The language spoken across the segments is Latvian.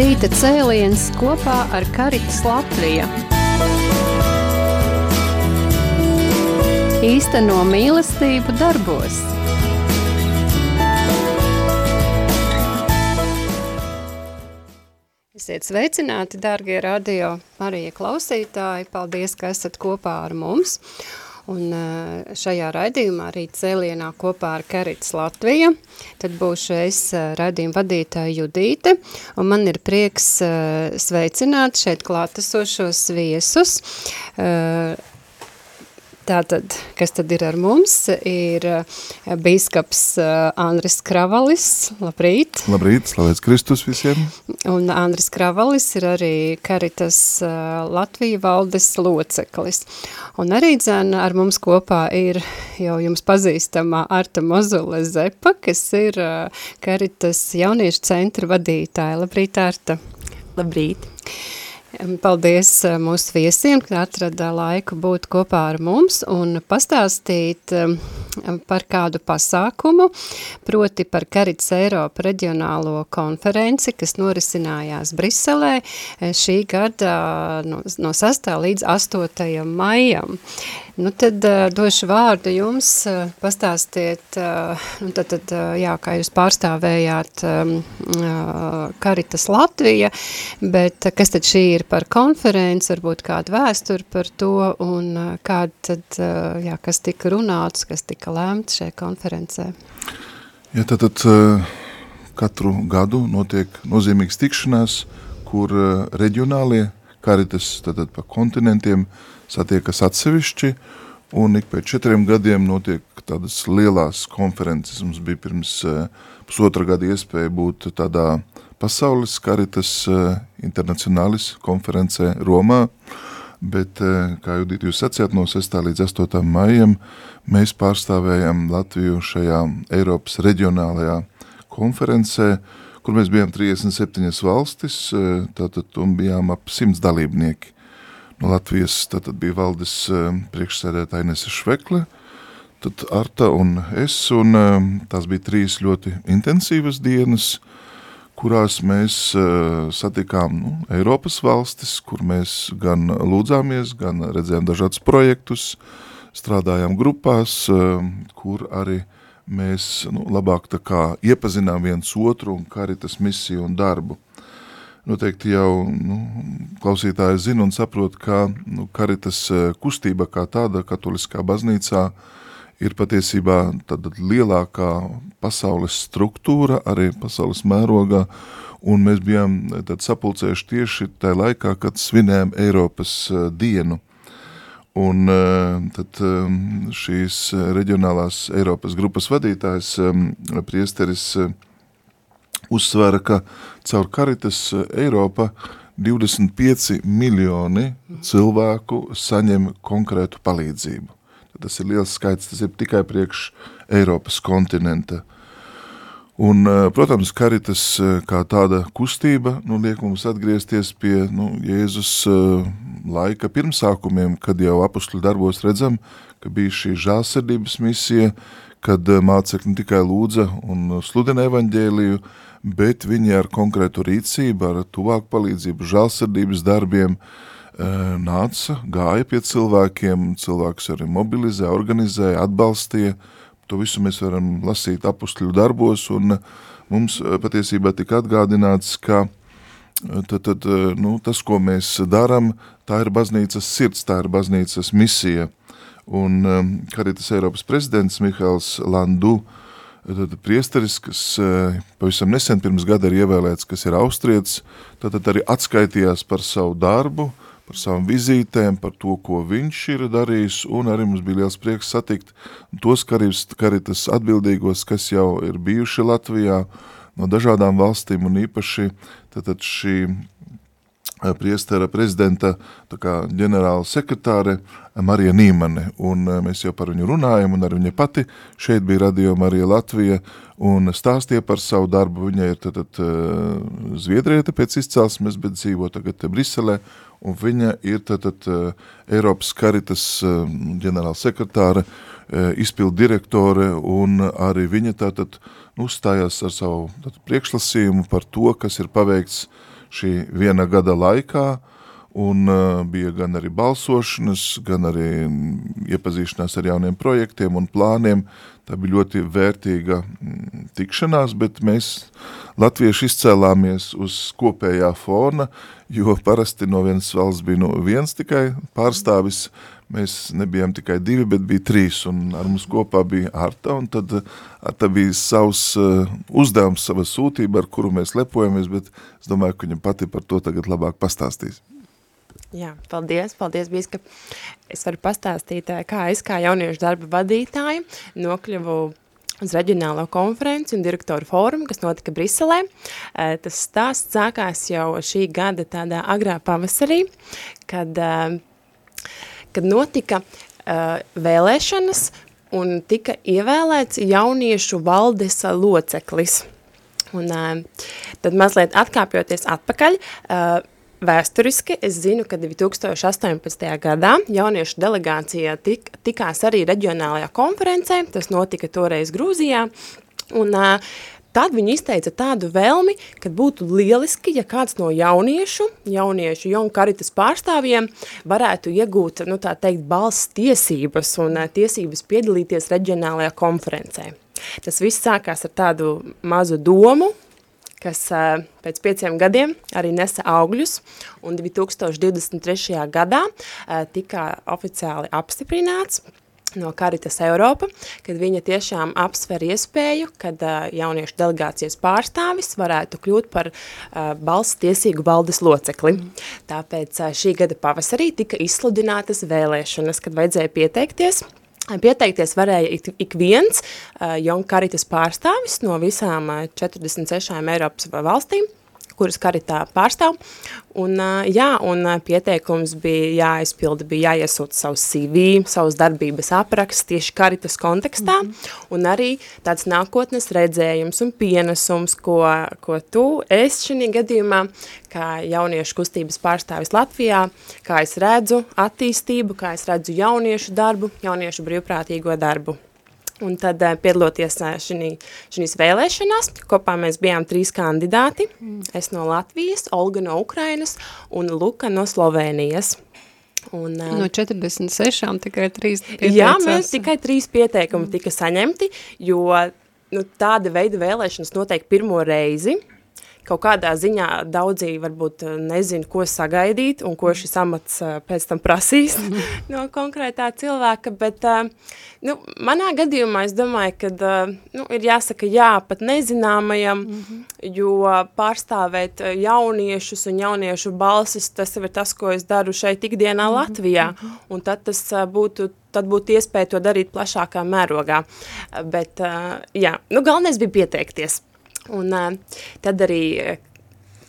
Rīta cēliens kopā ar Karitas Latviju. Īsteno mīlestību darbos. Esiet sveicināti, dārgie radio Marija klausītāji. Paldies, ka esat kopā ar mums. Un šajā raidījumā arī cēlienā kopā ar Karits Latvija, tad būšu es raidījuma vadītāja Judīte, un man ir prieks sveicināt šeit klātesošos viesus, Tātad, kas tad ir ar mums, ir eh, bīskaps eh, Andris Kravalis, labrīt. Labrīt, slavēts Kristus visiem. Un Andris Kravalis ir arī Karitas eh, Latvija valdes loceklis. Un arī dzēn ar mums kopā ir jau jums pazīstamā Arta Mozule Zepa, kas ir Karitas jauniešu centra vadītāja. Labrīt, Arta. Labrīt. Paldies eh, mūsu viesiem, ka atrada laiku būt kopā ar mums un pastāstīt par kādu pasākumu, proti par Karits Eiropa reģionālo konferenci, kas norisinājās Briselē eh, šī gada no, no 6. līdz 8. maijam. Nu, tad došu vārdu jums, pastāstiet, nu, tad, tad, jā, kā jūs pārstāvējāt Karitas Latvija, bet kas tad šī ir par konferenci, varbūt kādu vēsturi par to, un kāda tad, jā, kas tika runāts, kas tika lēmts šajā konferencē? Ja, tad, tad uh, katru gadu notiek nozīmīgs tikšanās, kur uh, reģionālie karitas, tad, tad pa kontinentiem, uh, satiekas atsevišķi, un ik pēc četriem gadiem notiek tādas lielās konferences. Mums bija pirms uh, pusotra gada iespēja būt tādā pasaules karitas uh, internacionālis konferencē Romā, bet, uh, kā Judīt jūs sacījāt, no 6. līdz 8. maijam mēs pārstāvējam Latviju šajā Eiropas reģionālajā konferencē, kur mēs bijām 37 valstis, tātad un bijām ap 100 dalībnieki no Latvijas tad bija valdes eh, priekšsēdētāja Inese Švekle, tad Arta un es, un eh, tās bija trīs ļoti intensīvas dienas, kurās mēs uh, satikām nu, Eiropas valstis, kur mēs gan lūdzāmies, gan redzējām dažādus projektus, strādājām grupās, uh, kur arī mēs nu, labāk tā kā iepazinām viens otru un karitas misiju un darbu. Noteikti jau nu, klausītāji zina un saprot, ka nu, karitas eh, kustība kā tāda katoliskā baznīcā ir patiesībā lielākā pasaules struktūra, arī pasaules mērogā, un mēs bijām eh, sapulcējuši tieši tajā laikā, kad svinējām Eiropas eh, dienu. Un tad šīs reģionālās Eiropas grupas vadītājs priesteris uzsvēra, ka caur Karitas eh, Eiropa 25 miljoni cilvēku saņem konkrētu palīdzību. Tas ir liels skaits, tas ir tikai priekš Eiropas kontinenta. Un, eh, protams, karitas eh, kā tāda kustība nu, liek mums atgriezties pie nu, Jēzus laika pirmsākumiem, kad jau apustuļu darbos redzam, ka bija šī žālsirdības misija, kad mācekļi tikai lūdza un sludina evaņģēliju, bet viņi ar konkrētu rīcību, ar tuvāku palīdzību, žālsirdības darbiem eh, nāca, gāja pie cilvēkiem, cilvēks arī mobilizē, organizē, atbalstīja, to visu mēs varam lasīt apustuļu darbos, un mums patiesībā tika atgādināts, ka tad, tad, nu, tas, ko mēs daram, tā ir baznīcas sirds, tā ir baznīcas misija. Un Karitas Eiropas prezidents Mihails Landu uh, tad priesteris, kas pavisam nesen pirms gada ir ievēlēts, kas ir austrietis, tad arī atskaitījās par savu darbu, par savām vizītēm, par to, ko viņš ir darījis, un arī mums bija liels prieks satikt tos karības, karitas atbildīgos, kas jau ir bijuši Latvijā no dažādām valstīm, un īpaši tad, tad šī eh, priestera prezidenta kā, ģenerāla sekretāre Marija Nīmane, un eh, mēs jau par viņu runājam, un ar viņa pati šeit bija radio Marija Latvija, un stāstīja par savu darbu, viņa ir tad, tad eh, zviedrieta pēc izcelsmes, bet dzīvo tagad Briselē, un viņa ir tad, tad eh, Eiropas Karitas ģenerāla sekretāre, izpildu direktore, un arī viņa tātad uzstājās ar savu tātad, priekšlasījumu par to, kas ir paveikts šī viena gada laikā, un uh, bija gan arī balsošanas, gan arī iepazīšanās ar jauniem projektiem un plāniem. Tā bija ļoti vērtīga mm, tikšanās, bet mēs latvieši izcēlāmies uz kopējā fona, jo parasti no vienas valsts bija no viens tikai pārstāvis, mēs nebijām tikai divi, bet bija trīs, un ar mums kopā bija Arta, un tad Arta bija savs uh, uzdevums, sava sūtība, ar kuru mēs lepojamies, bet es domāju, ka viņa pati par to tagad labāk pastāstīs. Jā, paldies, paldies, Bīska. Es varu pastāstīt, eh, kā es kā jauniešu darba vadītāja nokļuvu uz reģionālo konferenci un direktoru fórumu, kas notika Briselē. Eh, tas stāsts sākās jau šī gada tādā agrā pavasarī, kad, eh, kad notika vēlēšanas un tika ievēlēts jauniešu valdes loceklis. Un tad mazliet atkāpjoties atpakaļ, Vēsturiski es zinu, ka 2018. gadā jauniešu delegācija tik, tikās arī reģionālajā konferencē, tas notika toreiz Grūzijā, un uh, tad viņi izteica tādu vēlmi, ka būtu lieliski, ja kāds no jauniešu, jauniešu jaunu karitas pārstāvjiem varētu iegūt, nu tā teikt, balss tiesības un tiesības piedalīties reģionālajā konferencē. Tas viss sākās ar tādu mazu domu, kas uh, pēc pieciem gadiem arī nesa augļus, un 2023. gadā uh, tika oficiāli apstiprināts no Karitas Eiropa, kad viņa tiešām apsver iespēju, kad uh, jauniešu delegācijas pārstāvis varētu kļūt par uh, balss tiesīgu valdes locekli. Tāpēc uh, šī gada pavasarī tika izsludinātas vēlēšanas, kad vajadzēja pieteikties – Pieteikties varēja ik, ik viens uh, Jon Karitas pārstāvis no visām uh, 46 Eiropas valstīm, kuras karitā pārstāv. Un, jā, un pieteikums bija jāizpilda, bija jāiesūta savus CV, savus darbības apraksts tieši karitas kontekstā, mm -hmm. un arī tāds nākotnes redzējums un pienesums, ko, ko tu, es šī gadījumā, kā jauniešu kustības pārstāvis Latvijā, kā es redzu attīstību, kā es redzu jauniešu darbu, jauniešu brīvprātīgo darbu. Un tad uh, piedaloties uh, šinī, šinīs vēlēšanās, kopā mēs bijām trīs kandidāti, mm. es no Latvijas, Olga no Ukrainas un Luka no Slovēnijas. Un, uh, no 46 tikai trīs pieteicās. Jā, mēs tikai trīs pieteikumi mm. tika saņemti, jo nu, tāda veida vēlēšanas noteikti pirmo reizi, kaut kādā ziņā daudzi varbūt eh, nezin, ko sagaidīt un ko šis amats eh, pēc tam prasīs no konkrētā cilvēka, bet eh, nu, manā gadījumā es domāju, ka nu, ir jāsaka jā pat nezināmajam, mm -hmm. jo pārstāvēt jauniešus un jauniešu balsis, tas ir tas, ko es daru šeit ikdienā mm -hmm. Latvijā, -hmm. un tad tas būtu tad būtu iespēja to darīt plašākā mērogā. Bet, jā, nu, galvenais bija pieteikties. Un uh, tad arī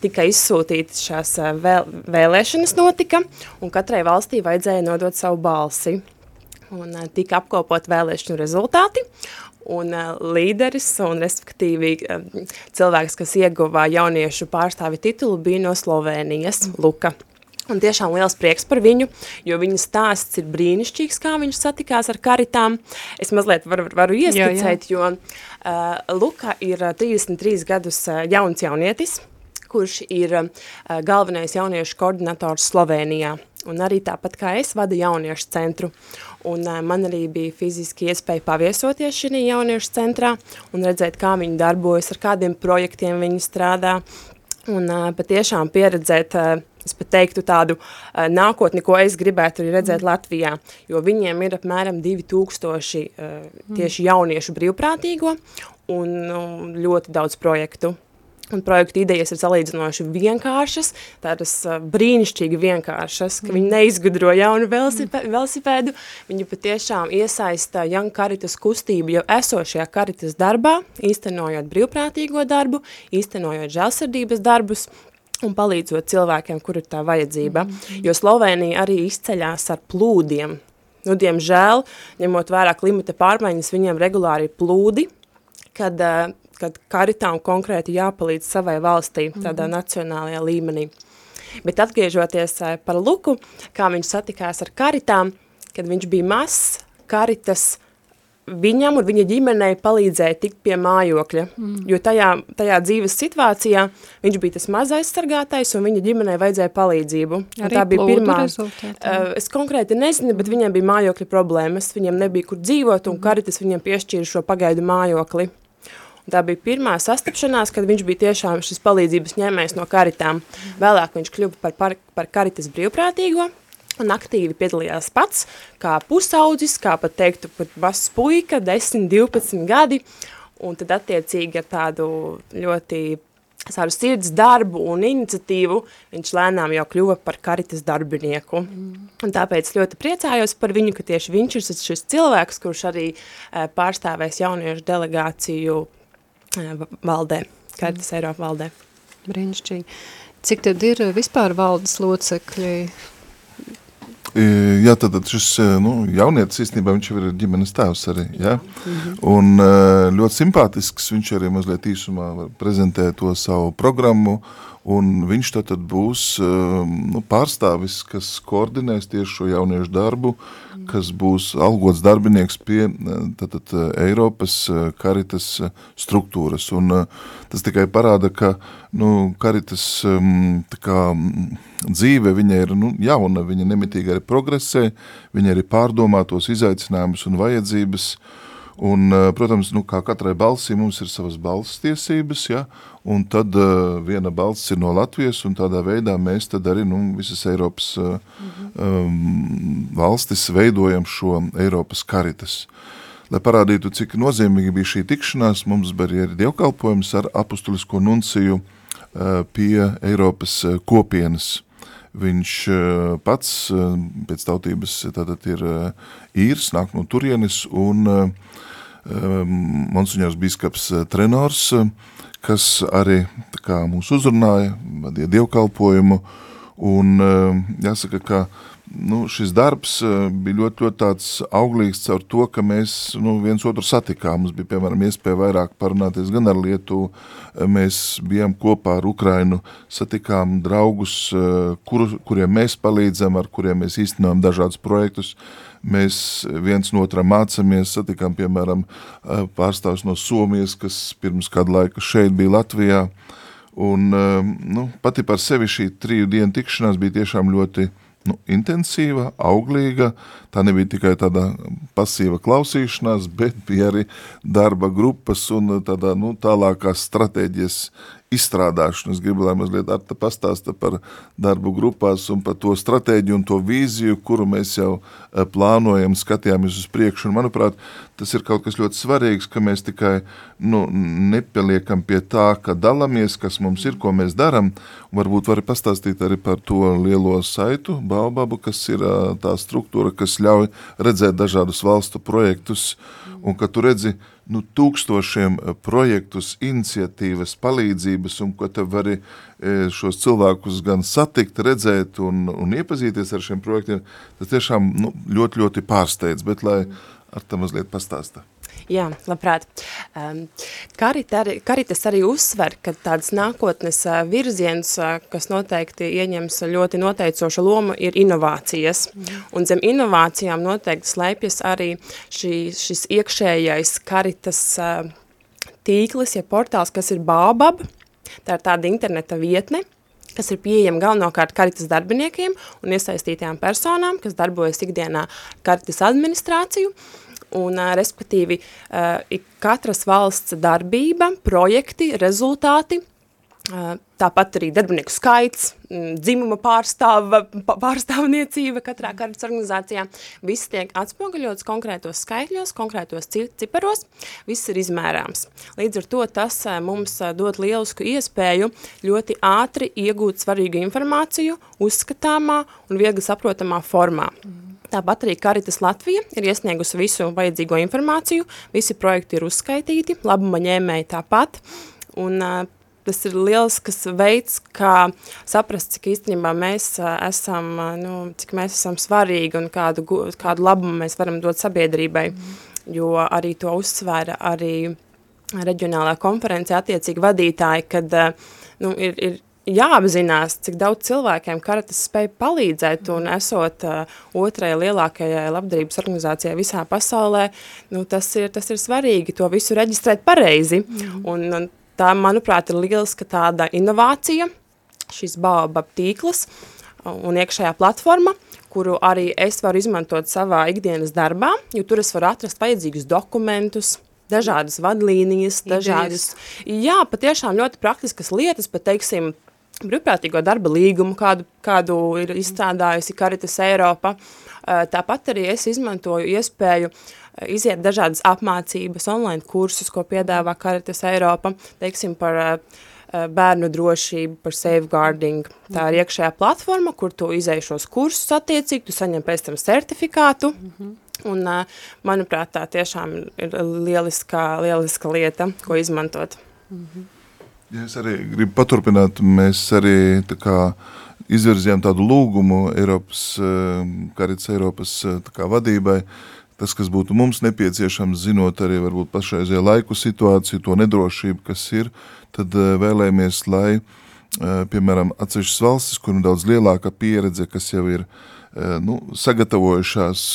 tika izsūtītas šās uh, vēl, vēlēšanas notika, un katrai valstī vajadzēja nodot savu balsi. Un uh, tika apkopot vēlēšanu rezultāti, un uh, līderis un respektīvi uh, cilvēks, kas ieguva jauniešu pārstāvi titulu, bija no Slovēnijas, Luka. Un tiešām liels prieks par viņu, jo viņa stāsts ir brīnišķīgs, kā viņš satikās ar karitām. Es mazliet varu, varu ieskicēt, jā, jā. jo uh, Luka ir 33 gadus uh, jauns jaunietis, kurš ir uh, galvenais jauniešu koordinators Slovenijā. Un arī tāpat kā es vadu jauniešu centru. Un uh, man arī bija fiziski iespēja paviesoties šī jauniešu centrā un redzēt, kā viņi darbojas, ar kādiem projektiem viņi strādā. Un uh, patiešām pieredzēt uh, es pat teiktu tādu uh, nākotni, ko es gribētu redzēt mm. Latvijā, jo viņiem ir apmēram 2000 uh, tieši jauniešu brīvprātīgo un uh, ļoti daudz projektu. Un projektu idejas ir salīdzinoši vienkāršas, tādas uh, brīnišķīgi vienkāršas, ka mm. viņi neizgudro jaunu velosipē, mm. velosipēdu, viņi patiešām iesaista Young Caritas kustību jau esošajā Caritas darbā, īstenojot brīvprātīgo darbu, īstenojot žēlsirdības darbus, un palīdzot cilvēkiem, kur ir tā vajadzība. Jo Slovenija arī izceļās ar plūdiem. Nu, diemžēl, ņemot vērā klimata pārmaiņas, viņiem regulāri ir plūdi, kad, eh, kad karitām konkrēti jāpalīdz savai valstī tādā mm -hmm. nacionālajā līmenī. Bet atgriežoties eh, par Luku, kā viņš satikās ar karitām, kad viņš bija mazs, karitas viņam un viņa ģimenei palīdzēja tikt pie mājokļa, mm. jo tajā, tajā dzīves situācijā viņš bija tas mazais sargātais un viņa ģimenei vajadzēja palīdzību. Arī tā bija pirmā. Rezultātā. Uh, es konkrēti nezinu, bet viņiem bija mājokļa problēmas, viņiem nebija kur dzīvot un mm. karitas viņiem piešķīra šo pagaidu mājokli. Un tā bija pirmā sastapšanās, kad viņš bija tiešām šis palīdzības ņēmējs no karitām. Vēlāk viņš kļuva par, par, par karitas brīvprātīgo, un aktīvi piedalījās pats, kā pusaudzis, kā pat teiktu, pat vas puika, 10, 12 gadi, un tad attiecīgi ar tādu ļoti savu sirds darbu un iniciatīvu viņš lēnām jau kļuva par karitas darbinieku. Mm. Un tāpēc ļoti priecājos par viņu, ka tieši viņš ir šis cilvēks, kurš arī e, pārstāvēs jauniešu delegāciju e, valdē, karitas mm. Eiropa valdē. Brīnišķīgi. Cik tad ir vispār valdes locekļi Jā, tad šis nu, jaunietis īstenībā viņš ir ģimenes tēvs arī, ja? Mhm. Un ļoti simpātisks, viņš arī mazliet īsumā prezentē to savu programmu, un viņš tad, tad būs nu, pārstāvis, kas koordinēs tieši šo jauniešu darbu, kas būs algots darbinieks pie tad, tad, Eiropas karitas struktūras. Un tas tikai parāda, ka nu, karitas tā kā, dzīve viņa ir nu, jauna, viņa nemitīgi arī progresē, viņa arī pārdomā tos izaicinājumus un vajadzības, Un, eh, protams, nu, kā katrai balsī mums ir savas balss tiesības, ja? un tad uh, viena balss ir no Latvijas, un tādā veidā mēs tad arī nu, visas Eiropas uh, um, valstis veidojam šo Eiropas karitas. Lai parādītu, cik nozīmīgi bija šī tikšanās, mums bija arī dievkalpojums ar apustulisko nunciju uh, pie Eiropas kopienas. Viņš pats pēc tautības tātad ir īrs, nāk no turienes, un Monsignors Bīskaps Trenors, kas arī kā, mūs uzrunāja, vadīja dievkalpojumu, un jāsaka, ka nu, šis darbs eh, bija ļoti, ļoti auglīgs caur to, ka mēs nu, viens otru satikām. Mums bija, piemēram, iespēja vairāk parunāties gan ar Lietuvu, eh, mēs bijām kopā ar Ukrainu, satikām draugus, eh, kur, kuriem mēs palīdzam, ar kuriem mēs īstenojam dažādus projektus. Mēs viens no otram mācāmies, satikām, piemēram, pārstāvs no Somijas, kas pirms kādu laiku šeit bija Latvijā. Un, nu, pati par sevi šī triju dienu tikšanās bija tiešām ļoti nu, intensīva, auglīga. Tā nebija tikai tāda pasīva klausīšanās, bet bija arī darba grupas un tādā, nu, tālākās stratēģijas izstrādāšanu. Es gribu, lai mazliet Arta pastāsta par darbu grupās un par to stratēģiju un to vīziju, kuru mēs jau eh, plānojam, skatījāmies uz priekšu. Un, manuprāt, tas ir kaut kas ļoti svarīgs, ka mēs tikai nu, nepaliekam pie tā, ka dalamies, kas mums ir, ko mēs daram. Varbūt var pastāstīt arī par to lielo saitu, Baubabu, kas ir eh, tā struktūra, kas ļauj redzēt dažādus valstu projektus, un ka tu redzi, nu, tūkstošiem eh, projektus, iniciatīvas, palīdzības, un ko te vari eh, šos cilvēkus gan satikt, redzēt un, un iepazīties ar šiem projektiem, tas tiešām nu, ļoti, ļoti pārsteidz, bet lai ar tam mazliet pastāsta. Jā, labprāt. Um, Karita arī, Karitas arī uzsver, ka tāds nākotnes uh, virziens, uh, kas noteikti ieņems ļoti noteicošu lomu, ir inovācijas. Mm. Un zem inovācijām noteikti slēpjas arī šī, šis iekšējais Karitas uh, tīklis, ja portāls, kas ir Bābab. Tā ir tāda interneta vietne, kas ir pieejama galvenokārt karitas darbiniekiem un iesaistītajām personām, kas darbojas ikdienā karitas administrāciju. Un, respektīvi, katras valsts darbība, projekti, rezultāti, tāpat arī darbinieku skaits, dzimuma pārstāva, pārstāvniecība katrā karitas organizācijā, viss tiek atspoguļots konkrētos skaitļos, konkrētos ciparos, viss ir izmērāms. Līdz ar to tas mums dod lielisku iespēju ļoti ātri iegūt svarīgu informāciju, uzskatāmā un viegli saprotamā formā. Mm. Tāpat arī Karitas Latvija ir iesniegusi visu vajadzīgo informāciju, visi projekti ir uzskaitīti, labuma ņēmēji tāpat, un tas ir lielisks veids, kā saprast, cik īstenībā mēs esam, nu, cik mēs esam svarīgi un kādu, kādu labumu mēs varam dot sabiedrībai, jo arī to uzsvēra arī reģionālā konferencē attiecīgi vadītāji, kad nu, ir, ir jāapzinās, cik daudz cilvēkiem karatas spēj palīdzēt un esot uh, otrajai lielākajai labdarības organizācijai visā pasaulē, nu, tas, ir, tas ir svarīgi to visu reģistrēt pareizi. Mm. Un, un tā, manuprāt, ir lieliska tāda inovācija, šis Baobab tīkls un iekšējā platforma, kuru arī es varu izmantot savā ikdienas darbā, jo tur es varu atrast vajadzīgus dokumentus, dažādas vadlīnijas, dažādas, jā, patiešām ļoti praktiskas lietas, pat teiksim, brīvprātīgo darba līgumu, kādu, kādu ir izstrādājusi Karitas Eiropa. Eh, tāpat arī es izmantoju iespēju eh, iziet dažādas apmācības, online kursus, ko piedāvā Karitas Eiropa, teiksim par uh, bērnu drošību, par safeguarding. Tā ir iekšējā platforma, kur tu izēji šos kursus attiecīgi, tu saņem pēc tam certifikātu, mm -hmm. un, manuprāt, tā tiešām ir lieliska, lieliska lieta, ko izmantot. Mm -hmm. Ja es arī gribu paturpināt, mēs arī tā kā izvirzījām tādu lūgumu Eiropas, Karits Eiropas tā kā vadībai, tas, kas būtu mums nepieciešams, zinot arī varbūt pašreizē laiku situāciju, to nedrošību, kas ir, tad vēlējamies, lai, piemēram, atsevišķas valstis, kur ir daudz lielāka pieredze, kas jau ir nu, sagatavojušās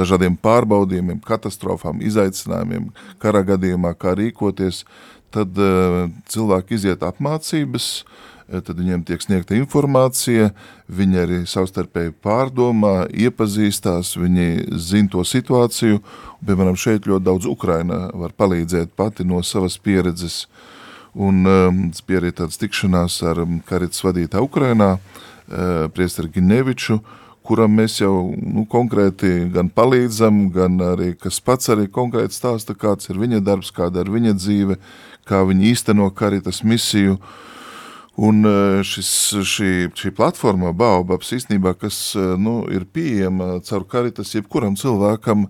dažādiem pārbaudījumiem, katastrofām, izaicinājumiem, kara gadījumā, kā rīkoties, tad uh, cilvēki iziet apmācības, uh, tad viņiem tiek sniegta informācija, viņi arī savstarpēji pārdomā, iepazīstās, viņi zina to situāciju, piemēram, šeit ļoti daudz Ukraina var palīdzēt pati no savas pieredzes, un um, bija arī tāds tikšanās ar um, karitas vadītā Ukrainā, uh, priesteri Gineviču, kuram mēs jau nu, konkrēti gan palīdzam, gan arī, kas pats arī konkrēti stāsta, kāds ir viņa darbs, kāda ir viņa dzīve, kā viņi īsteno karitas misiju. Un e, šis, šī, šī platforma Baobabs īstenībā, kas e, nu, ir pieejama caur karitas jebkuram cilvēkam,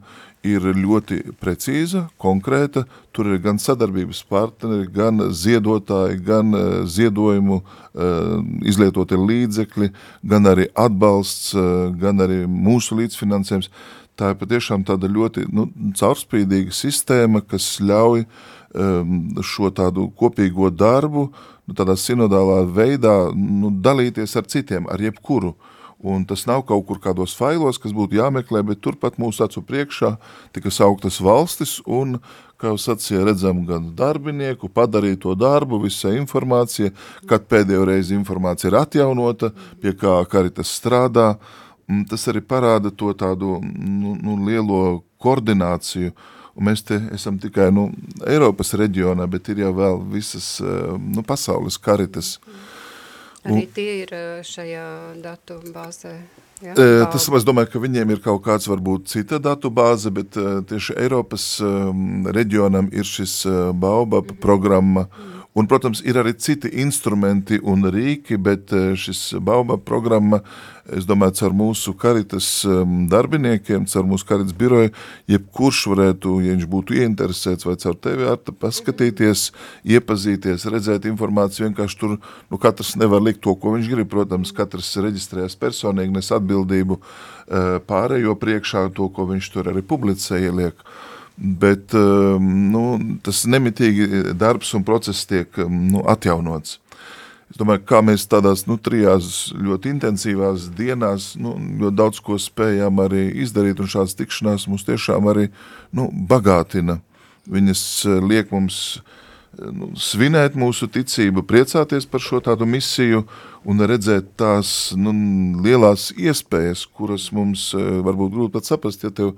ir ļoti precīza, konkrēta. Tur ir gan sadarbības partneri, gan ziedotāji, gan uh, ziedojumu uh, izlietotie līdzekļi, gan arī atbalsts, uh, gan arī mūsu līdzfinansējums. Tā ir patiešām tāda ļoti nu, caurspīdīga sistēma, kas ļauj uh, Um, šo tādu kopīgo darbu, nu, tādā sinodālā veidā nu, dalīties ar citiem, ar jebkuru. Un tas nav kaut kur kādos failos, kas būtu jāmeklē, bet turpat mūsu acu priekšā tika sauktas valstis un, kā jau sacīja, redzam gan darbinieku, padarīto darbu, visa informācija, kad pēdējo reizi informācija ir atjaunota, pie kā karitas strādā. Tas arī parāda to tādu nu, nu, lielo koordināciju, uh, Un mēs te esam tikai nu, Eiropas reģionā, bet ir jau vēl visas eh, nu, pasaules karitas. Arī un, tie ir eh, šajā datu bāzē. Ja, e, tas, es domāju, ka viņiem ir kaut kāds varbūt cita datu bāze, bet tieši Eiropas um, reģionam ir šis uh, Baobab mm -hmm. programma, mm -hmm Un, protams, ir arī citi instrumenti un rīki, bet eh, šis Bauma programma, es domāju, caur mūsu karitas darbiniekiem, caur mūsu karitas biroju, jebkurš varētu, ja viņš būtu ieinteresēts vai caur tevi ar paskatīties, iepazīties, redzēt informāciju, vienkārši tur, nu, katrs nevar likt to, ko viņš grib, protams, katrs reģistrējas personīgi, nes atbildību eh, pārējo priekšā to, ko viņš tur arī publicē ieliek. Bet um, nu, tas nemitīgi darbs un process tiek um, nu, atjaunots. Es domāju, kā mēs tādās nu, trijās ļoti intensīvās dienās nu, ļoti daudz ko spējām arī izdarīt, un šādas tikšanās mums tiešām arī nu, bagātina. Viņas uh, liek mums uh, nu, svinēt mūsu ticību, priecāties par šo tādu misiju un redzēt tās nu, lielās iespējas, kuras mums e, varbūt grūti pat saprast, ja tev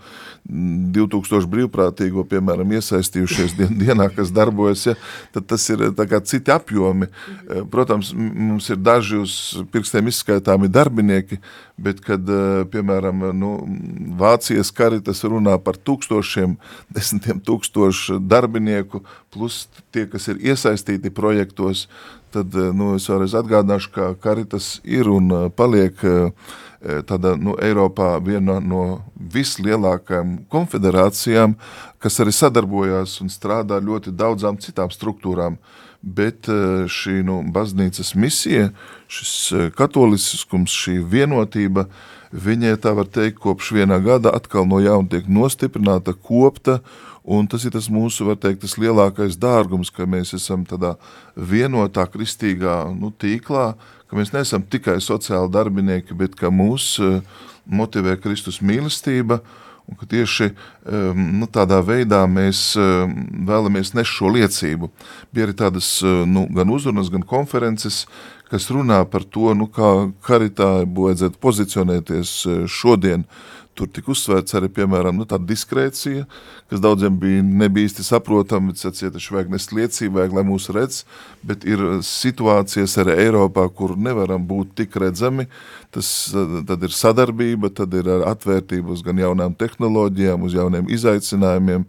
2000 brīvprātīgo, piemēram, iesaistījušies dien, dienā, kas darbojas, ja, tad tas ir tā kā citi apjomi. E, protams, mums ir daži uz pirkstiem izskaitāmi darbinieki, bet kad, piemēram, nu, Vācijas karitas runā par tūkstošiem, desmitiem tūkstošu darbinieku, plus tie, kas ir iesaistīti projektos, tad eh, nu, es vēlreiz atgādināšu, ka Karitas ir un eh, paliek eh, tāda nu, Eiropā viena no vislielākajām konfederācijām, kas arī sadarbojās un strādā ļoti daudzām citām struktūrām. Bet šī nu, baznīcas misija, šis katoliskums, šī vienotība, viņai tā var teikt, kopš vienā gada atkal no jauna tiek nostiprināta, kopta Un tas ir tas mūsu, var teikt, tas lielākais dārgums, ka mēs esam tādā vienotā kristīgā nu, tīklā, ka mēs neesam tikai sociāli darbinieki, bet ka mūs uh, motivē Kristus mīlestība, un ka tieši um, nu, tādā veidā mēs um, vēlamies nest šo liecību. Bija arī tādas nu, gan uzrunas, gan konferences, kas runā par to, nu, kā karitā vajadzētu pozicionēties šodien, uh, Tur tika uzsvērts arī, piemēram, nu, tāda diskrēcija, kas daudziem bija nebija īsti saprotama, sacīja, taču vajag nest liecību, vajag, lai mūs redz, bet ir situācijas arī Eiropā, kur nevaram būt tik redzami, tas tad ir sadarbība, tad ir atvērtība uz gan jaunām tehnoloģijām, uz jauniem izaicinājumiem,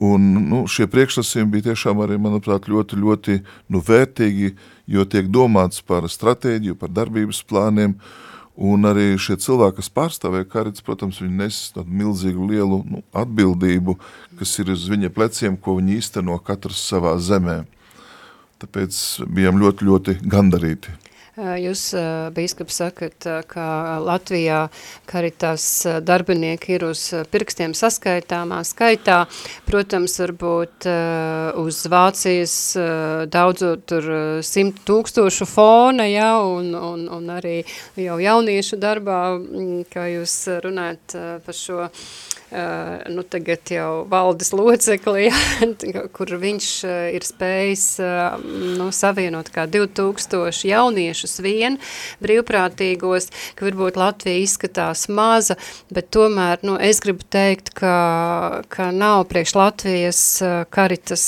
Un nu, šie priekšlasījumi bija tiešām arī, manuprāt, ļoti, ļoti nu, vērtīgi, jo tiek domāts par stratēģiju, par darbības plāniem, uh, Un arī šie cilvēki, kas pārstāvēja karits, protams, viņi nes tādu milzīgu lielu nu, atbildību, kas ir uz viņa pleciem, ko viņi īsteno katrs savā zemē. Tāpēc bijām ļoti, ļoti gandarīti. Jūs, bīskaps, sakat, ka Latvijā karitas darbinieki ir uz pirkstiem saskaitāmā skaitā. Protams, varbūt uz Vācijas daudzu tur simt tūkstošu fona, ja, un, un, un arī jau jauniešu darbā, kā jūs runājat par šo Uh, nu tagad jau valdes locekli, ja, kur viņš uh, ir spējis uh, nu, savienot kā 2000 jauniešus vien brīvprātīgos, ka varbūt Latvija izskatās maza, bet tomēr nu, es gribu teikt, ka, ka nav priekš Latvijas karitas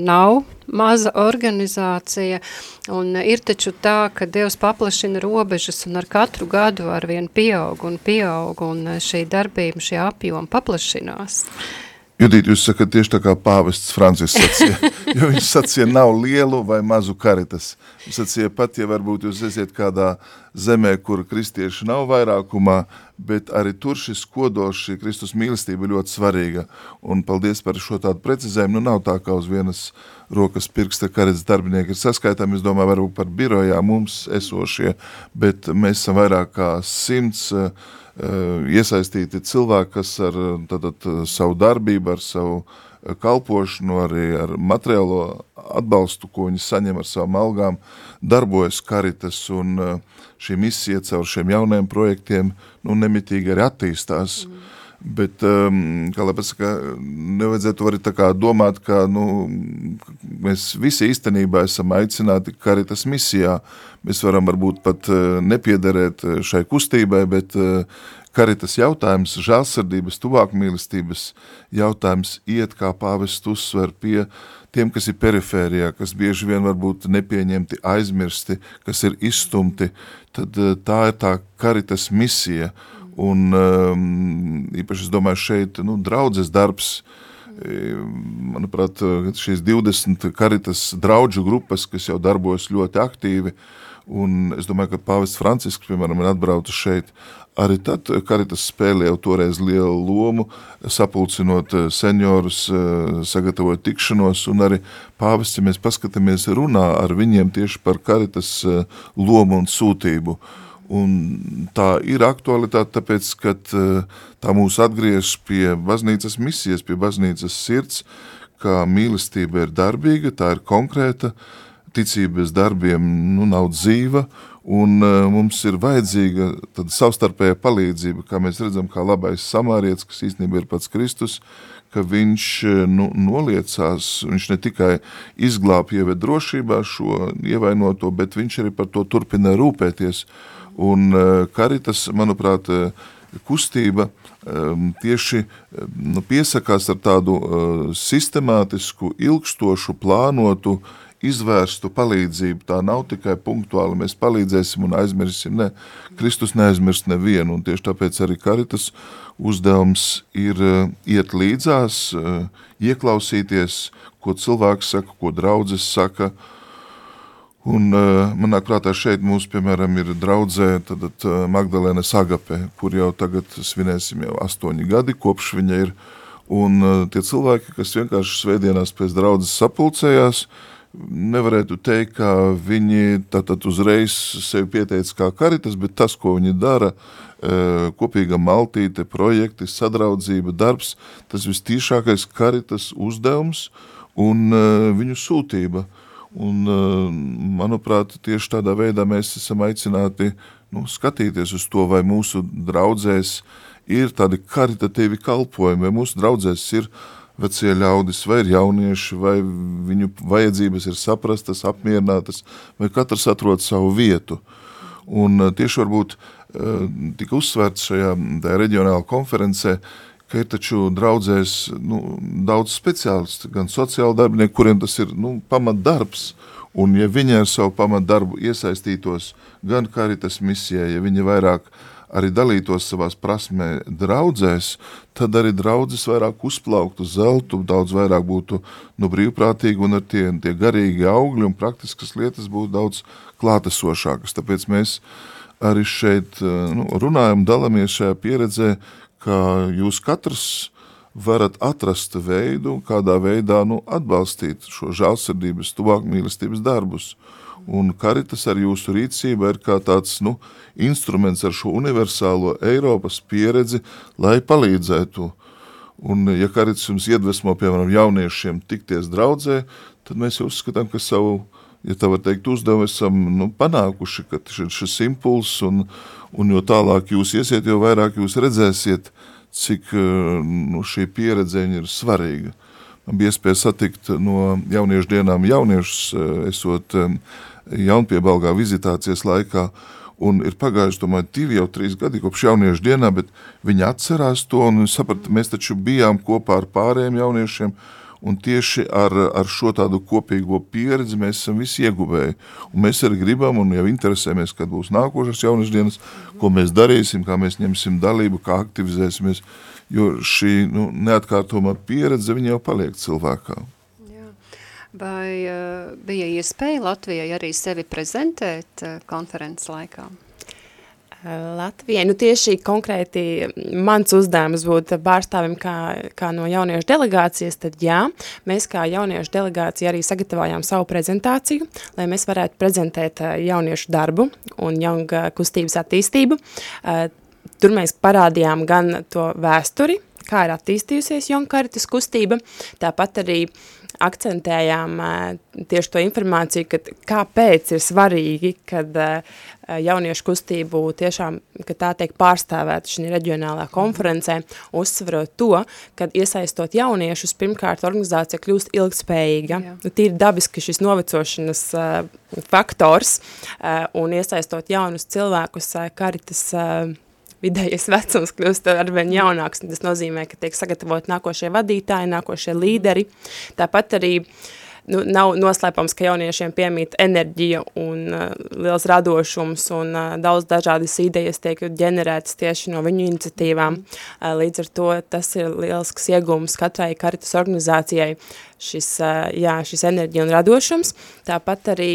nav maza organizācija, un ir taču tā, ka Dievs paplašina robežas, un ar katru gadu arvien pieaug un pieaug, un šī darbība, šie apjoma paplašinās. Judīt, jūs sakat tieši tā kā pāvests Francis sacīja, jo viņš sacīja nav lielu vai mazu karitas. Viņš sacīja pat, ja varbūt jūs esiet kādā zemē, kur kristieši nav vairākumā, bet arī tur šis kodols, šī Kristus mīlestība ļoti svarīga. Un paldies par šo tādu precizējumu. Nu nav tā kā uz vienas rokas pirksta karitas darbinieki ir saskaitām, es domāju, varbūt par birojā mums esošie, bet mēs esam vairāk kā simts uh, iesaistīti cilvēki, kas ar tātad, eh, savu darbību, ar savu eh, kalpošanu, arī ar materiālo atbalstu, ko viņi saņem ar savām algām, darbojas karitas un šī misija caur šiem jaunajiem projektiem nu, nemitīgi arī attīstās. Mm. Bet, um, kā lai pasaka, nevajadzētu arī tā kā domāt, ka nu, mēs visi īstenībā esam aicināti karitas misijā. Mēs varam varbūt pat uh, nepiederēt uh, šai kustībai, bet uh, karitas jautājums, žālsirdības, tuvāk mīlestības jautājums iet, kā pāvests uzsver pie tiem, kas ir perifērijā, kas bieži vien varbūt nepieņemti, aizmirsti, kas ir izstumti, tad tā ir tā karitas misija – Un um, īpaši es domāju šeit, nu, draudzes darbs, e, manuprāt, šīs 20 karitas draudžu grupas, kas jau darbojas ļoti aktīvi, un es domāju, ka pāvests Francisks, piemēram, ir atbraucis šeit, arī tad karitas spēlē jau toreiz lielu lomu, sapulcinot e, seniorus, e, sagatavot tikšanos, un arī pāvests, ja mēs paskatāmies, runā ar viņiem tieši par karitas lomu un sūtību. Un tā ir aktualitāte, tāpēc, ka eh, tā mūs atgriež pie baznīcas misijas, pie baznīcas sirds, ka mīlestība ir darbīga, tā ir konkrēta, ticība bez darbiem nu, nav dzīva, un uh, mums ir vajadzīga savstarpēja palīdzība, kā mēs redzam, kā labais samārietis, kas īstenībā ir pats Kristus, ka viņš eh, nu, noliecās, viņš ne tikai izglāb ieved drošībā šo ievainoto, bet viņš arī par to turpina rūpēties, Un karitas, eh, manuprāt, eh, kustība ehm, tieši eh, nu, piesakās ar tādu sistemātisku, ilgstošu, plānotu, izvērstu palīdzību. Tā nav tikai punktuāli, mēs palīdzēsim un aizmirsim. Ne, Kristus neaizmirst nevienu, un tieši tāpēc arī karitas uzdevums ir iet līdzās, ieklausīties, ko cilvēks saka, ko draudzes saka, uh, Un uh, manā prātā šeit mums, piemēram, ir draudzē uh, Magdalēna Sagape, kur jau tagad svinēsim jau astoņi gadi, kopš viņa ir. Un uh, tie cilvēki, kas vienkārši svētdienās pēc draudzes sapulcējās, nevarētu teikt, ka viņi tātad uzreiz sevi pieteica kā karitas, bet tas, ko viņi dara, kopīga maltīte, projekti, sadraudzība, darbs, tas vistīšākais karitas uzdevums un viņu sūtība. Un, manuprāt, tieši tādā veidā mēs esam aicināti nu, skatīties uz to, vai mūsu draudzēs ir tādi karitatīvi kalpojumi, vai mūsu draudzēs ir vecie ļaudis, vai ir jaunieši, vai viņu vajadzības ir saprastas, apmierinātas, vai katrs atrod savu vietu. Un tieši varbūt tika uzsvērts šajā reģionāla konferencē, ka ir taču draudzēs nu, daudz speciālistu, gan sociāla darbinieki, kuriem tas ir nu, pamatdarbs, un ja viņi ar savu pamatdarbu iesaistītos gan karitas misijā, ja viņi vairāk arī dalītos savās prasmē draudzēs, tad arī draudzes vairāk uzplauktu zeltu, daudz vairāk būtu nu, brīvprātīgi un ar tie, tie garīgi augļi un praktiskas lietas būtu daudz klātesošākas. Tāpēc mēs arī šeit nu, runājam, dalamies šajā pieredzē, ka jūs katrs varat atrast veidu, kādā veidā nu, atbalstīt šo žālsirdības, tuvāk mīlestības darbus. Un karitas ar jūsu rīcību ir kā tāds nu, instruments ar šo universālo Eiropas pieredzi, lai palīdzētu. Un, ja karitas jums iedvesmo, piemēram, jauniešiem tikties draudzē, tad mēs uzskatām, ka savu, ja tā var teikt, uzdevumu esam nu, panākuši, ka šis, impulss un, un jo tālāk jūs iesiet, jo vairāk jūs redzēsiet, cik nu, šī pieredze ir svarīga. Man bija iespēja satikt no jauniešu dienām jauniešus, esot jaunpiebalgā vizitācijas laikā, un ir pagājuši, domāju, divi jau trīs gadi kopš jauniešu dienā, bet viņi atcerās to, un saprata, mēs taču bijām kopā ar pārējiem jauniešiem, un tieši ar, ar šo tādu kopīgo pieredzi mēs esam visi ieguvēji. Un mēs arī gribam un jau interesējamies, kad būs nākošas jaunas dienas, ko mēs darīsim, kā mēs ņemsim dalību, kā aktivizēsimies, jo šī nu, neatkārtomā pieredze jau paliek cilvēkā. Vai uh, bija iespēja Latvijai arī sevi prezentēt uh, konferences laikā? Latvijai. Nu, tieši konkrēti mans uzdevums būtu pārstāvim kā, kā no jauniešu delegācijas, tad jā, mēs kā jauniešu delegācija arī sagatavojām savu prezentāciju, lai mēs varētu prezentēt jauniešu darbu un jaunga kustības attīstību. Tur mēs parādījām gan to vēsturi, kā ir attīstījusies Jonkaritas kustība, tāpat arī akcentējām tieši to informāciju, ka kāpēc ir svarīgi, kad jauniešu kustību tiešām, ka tā tiek pārstāvēta šī reģionālā konferencē, uzsverot to, ka iesaistot jauniešus, pirmkārt organizācija kļūst ilgspējīga. Nu, tīri dabiski šis novecošanas uh, faktors uh, un iesaistot jaunus cilvēkus uh, karitas uh, vidējais vecums kļūst arvien jaunāks, un tas nozīmē, ka tiek sagatavot nākošie vadītāji, nākošie līderi. Tāpat arī nu, nav noslēpams, ka jauniešiem piemīt enerģija un uh, liels radošums un uh, daudz dažādas idejas tiek ģenerētas tieši no viņu iniciatīvām. Uh, līdz ar to tas ir lielisks iegums katrai karitas organizācijai šis, uh, jā, šis enerģija un radošums. Tāpat arī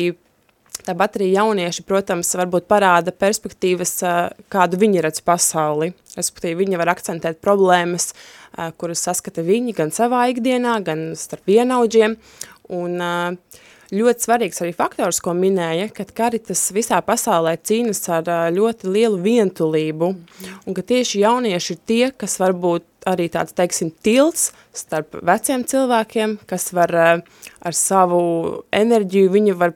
Tāpat arī jaunieši, protams, varbūt parāda perspektīvas, kādu viņi redz pasauli. Respektīvi, viņi var akcentēt problēmas, kuras saskata viņi gan savā ikdienā, gan starp vienaudžiem. Un ļoti svarīgs arī faktors, ko minēja, kad karitas visā pasaulē cīnas ar ļoti lielu vientulību. Un ka tieši jaunieši ir tie, kas varbūt arī tāds, teiksim, tilts starp veciem cilvēkiem, kas var ar savu enerģiju, viņi var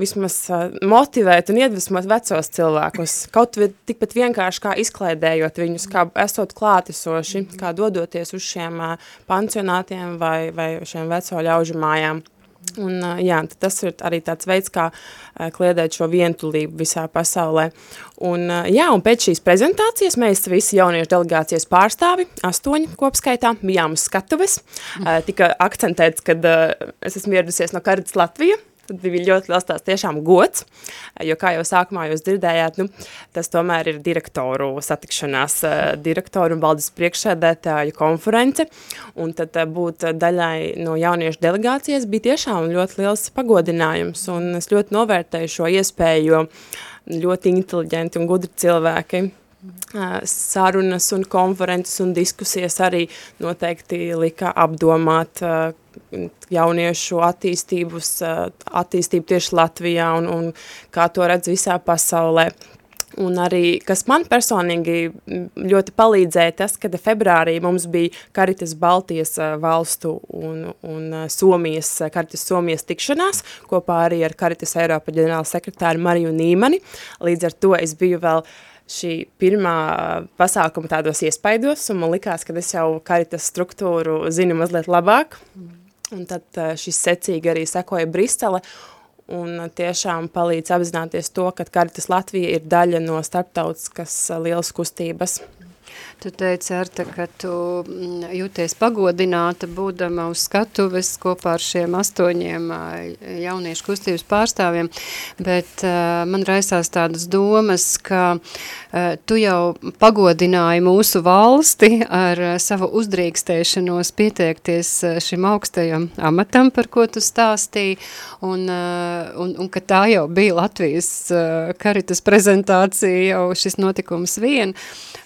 vismaz uh, motivēt un iedvesmot vecos cilvēkus. Kaut vai tikpat vienkārši kā izklaidējot viņus, kā esot klātesoši, kā dodoties uz šiem uh, pansionātiem vai, vai šiem veco ļaužu mājām. Un, uh, jā, tas ir arī tāds veids, kā uh, kliedēt šo vientulību visā pasaulē. Un, uh, jā, un pēc šīs prezentācijas mēs visi jauniešu delegācijas pārstāvi, astoņi kopskaitā, bijām uz skatuves. Tika akcentēts, uh, es esmu ieradusies no Karitas Latvija, Tad bija ļoti liels tās tiešām gods, jo kā jau sākumā jūs dzirdējāt, nu, tas tomēr ir direktoru satikšanās, eh, direktoru un valdes priekšsēdētāju konference, un tad eh, būt daļai no jauniešu delegācijas bija tiešām ļoti liels pagodinājums, un es ļoti novērtēju šo iespēju, jo ļoti inteliģenti un gudri cilvēki sarunas un konferences un diskusijas arī noteikti lika apdomāt jauniešu attīstības, attīstību tieši Latvijā un, un kā to redz visā pasaulē. Un arī, kas man personīgi ļoti palīdzēja, tas, kad februārī mums bija Karitas Baltijas valstu un, un Somijas, Karitas Somijas tikšanās, kopā arī ar Karitas Eiropa ģenerāla sekretāru Mariju Nīmani. Līdz ar to es biju vēl šī pirmā pasākuma tādos iespaidos, un man likās, ka es jau Karitas struktūru zinu mazliet labāk. Un tad šis secīgi arī sekoja Bristele, un tiešām palīdz apzināties to, ka Karitas Latvija ir daļa no starptautiskas lielas kustības. Tu teici, Arta, ka tu mm, jūties pagodināta, būdama uz skatuves kopā ar šiem astoņiem jauniešu kustības pārstāvjiem, bet uh, man raisās tādas domas, ka uh, tu jau pagodināji mūsu valsti ar uh, savu uzdrīkstēšanos pieteikties šim augstajam amatam, par ko tu stāstīji, un, un, un ka tā jau bija Latvijas karitas prezentācija, jau šis notikums vien,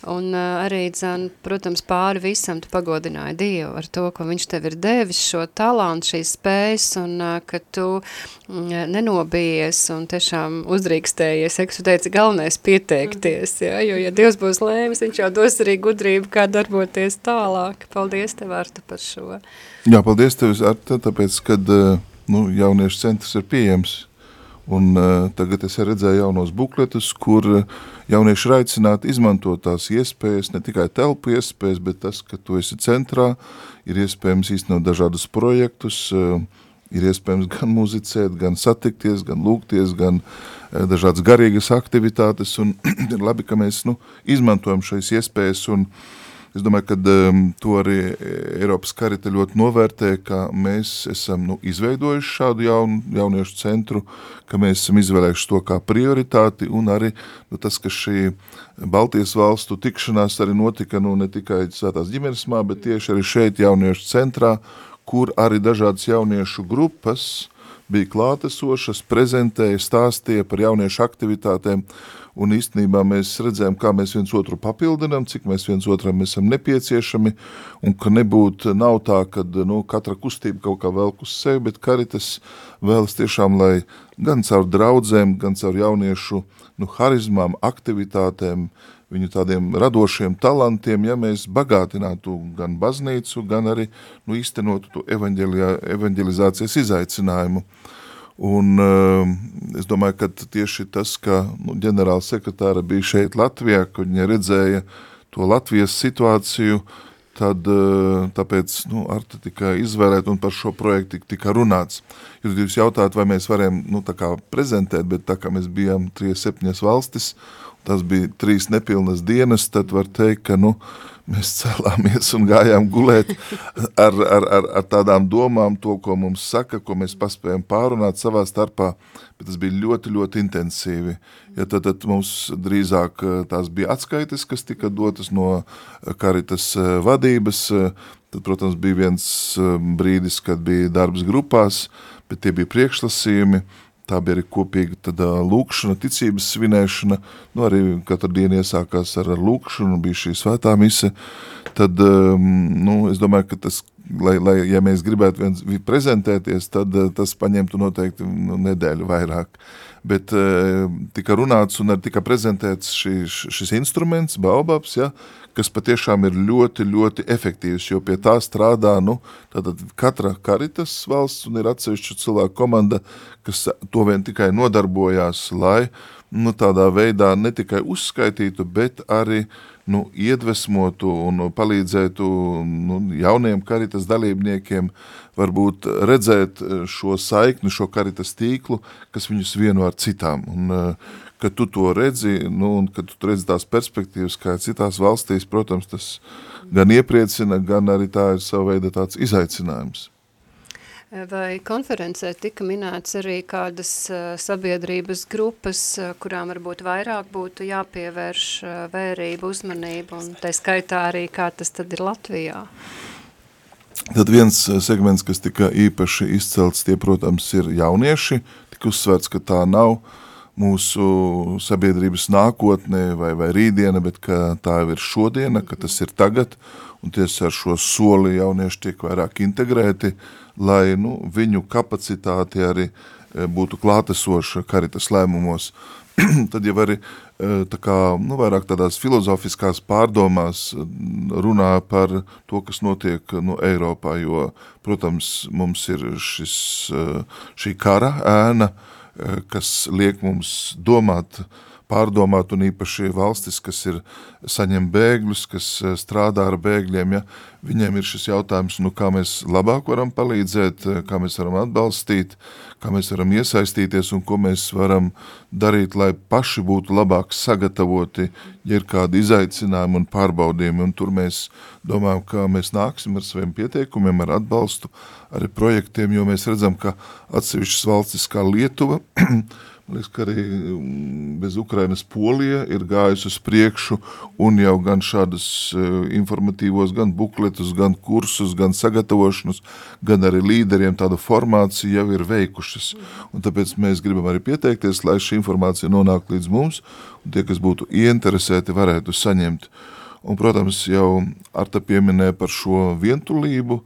un arī arī, dzan, protams, pāri visam tu pagodināji Dievu ar to, ko viņš tev ir devis, šo talantu, šīs spējas, un ka tu mm, nenobijies un tiešām uzdrīkstējies, ja tu teici, galvenais pieteikties, ja, jo, ja Dievs būs lēmis, viņš jau dos arī gudrību, kā darboties tālāk. Paldies tev, Arta, par šo. Jā, paldies tev, Arta, tāpēc, kad nu, jauniešu centrs ir pieejams Un, uh, tagad es redzēju jaunos bukletus, kur jaunieši ir aicināti izmantot tās iespējas, ne tikai telpu iespējas, bet tas, ka tu esi centrā, ir iespējams īstenot dažādus projektus, uh, ir iespējams gan muzicēt, gan satikties, gan lūgties, gan uh, dažādas garīgas aktivitātes, un ir labi, ka mēs nu, izmantojam šais iespējas, un uh, Es domāju, ka um, to arī Eiropas karita ļoti novērtē, ka mēs esam nu, izveidojuši šādu jaunu, jauniešu centru, ka mēs esam izvēlējuši to kā prioritāti un arī nu, tas, ka šī Baltijas valstu tikšanās arī notika nu, ne tikai svētās ģimenesmā, bet tieši arī šeit jauniešu centrā, kur arī dažādas jauniešu grupas bija klātesošas, prezentēja, stāstīja par jauniešu aktivitātēm, un īstenībā mēs redzējām, kā mēs viens otru papildinām, cik mēs viens otram esam nepieciešami, un ka nebūtu, nav tā, ka nu, katra kustība kaut kā velk uz sevi, bet karitas vēlas tiešām, lai gan caur draudzēm, gan caur jauniešu nu, harizmām, aktivitātēm, viņu tādiem radošiem talantiem, ja mēs bagātinātu gan baznīcu, gan arī nu, īstenotu to evanģelizācijas izaicinājumu. Uh, Un uh, es domāju, ka tieši tas, ka nu, ģenerāla sekretāra bija šeit Latvijā, ka viņa redzēja to Latvijas situāciju, tad uh, tāpēc nu, Arta tika izvērēt un par šo projektu tika runāts. Jūs, jūs jautājat, vai mēs varējām nu, tā kā prezentēt, bet tā kā mēs bijām 3-7 valstis, tas bija trīs nepilnas dienas, tad var teikt, ka nu, uh, mēs celāmies un gājām gulēt ar, ar, ar, ar tādām domām, to, ko mums saka, ko mēs paspējam pārunāt savā starpā, bet tas bija ļoti, ļoti intensīvi. Ja tad, tad mums drīzāk eh, tās bija atskaites, kas tika dotas no karitas eh, vadības, tad, protams, bija viens eh, brīdis, kad bija darbs grupās, bet tie bija priekšlasījumi, tā bija arī kopīga tad lūkšana, ticības svinēšana, nu arī katru dienu iesākās ar, lūkšanu, bija šī svētā mise, tad, nu, es domāju, ka tas, lai, lai ja mēs gribētu viens prezentēties, tad tas paņemtu noteikti nu, nedēļu vairāk. Bet tika runāts un arī tika prezentēts šī, šis instruments, baobabs, ja, kas patiešām ir ļoti, ļoti efektīvs, jo pie tā strādā, nu, katra karitas valsts un ir atsevišķa cilvēku komanda, kas to vien tikai nodarbojās, lai, nu, tādā veidā ne tikai uzskaitītu, bet arī, nu, iedvesmotu un palīdzētu nu, jauniem karitas dalībniekiem varbūt redzēt šo saikni, šo karitas tīklu, kas viņus vieno ar citām. Un, uh, kad tu to redzi, nu, un kad tu redzi tās perspektīvas, kā citās valstīs, protams, tas gan iepriecina, gan arī tā ir sava veida tāds izaicinājums. Vai konferencē tika minēts arī kādas sabiedrības grupas, kurām varbūt vairāk būtu jāpievērš vērību, uzmanību, un tā skaitā arī, kā tas tad ir Latvijā? Tad viens segments, kas tika īpaši izcelts, tie, protams, ir jaunieši, tika uzsvērts, ka tā nav uh, mūsu sabiedrības nākotnē vai, vai rītdiena, bet tā jau ir šodiena, ka tas ir tagad, un tieši ar šo soli jaunieši tiek vairāk integrēti, lai nu, viņu kapacitāti arī būtu klātesoša karitas lēmumos. Tad jau arī tā kā, nu, vairāk tādās filozofiskās pārdomās runā par to, kas notiek nu, Eiropā, jo, protams, mums ir šis, šī kara ēna, kas liek mums domāt pārdomāt, un īpaši valstis, kas ir saņem bēgļus, kas eh, strādā ar bēgļiem, ja, viņiem ir šis jautājums, nu, kā mēs labāk varam palīdzēt, eh, kā mēs varam atbalstīt, kā mēs varam iesaistīties un ko mēs varam darīt, lai paši būtu labāk sagatavoti, ja ir kādi izaicinājumi un pārbaudījumi, un tur mēs domājam, ka mēs nāksim ar saviem pieteikumiem, ar atbalstu, arī projektiem, jo mēs redzam, ka atsevišķas valstis kā Lietuva liekas, ka arī mm, bez Ukrainas Polija ir gājusi uz priekšu un jau gan šādas uh, informatīvos, gan bukletus, gan kursus, gan sagatavošanas, gan arī līderiem tādu formāciju jau ir veikušas. Un tāpēc mēs gribam arī pieteikties, lai šī informācija nonāk līdz mums un tie, kas būtu ieinteresēti, varētu saņemt. Un, protams, jau Arta pieminēja par šo vientulību,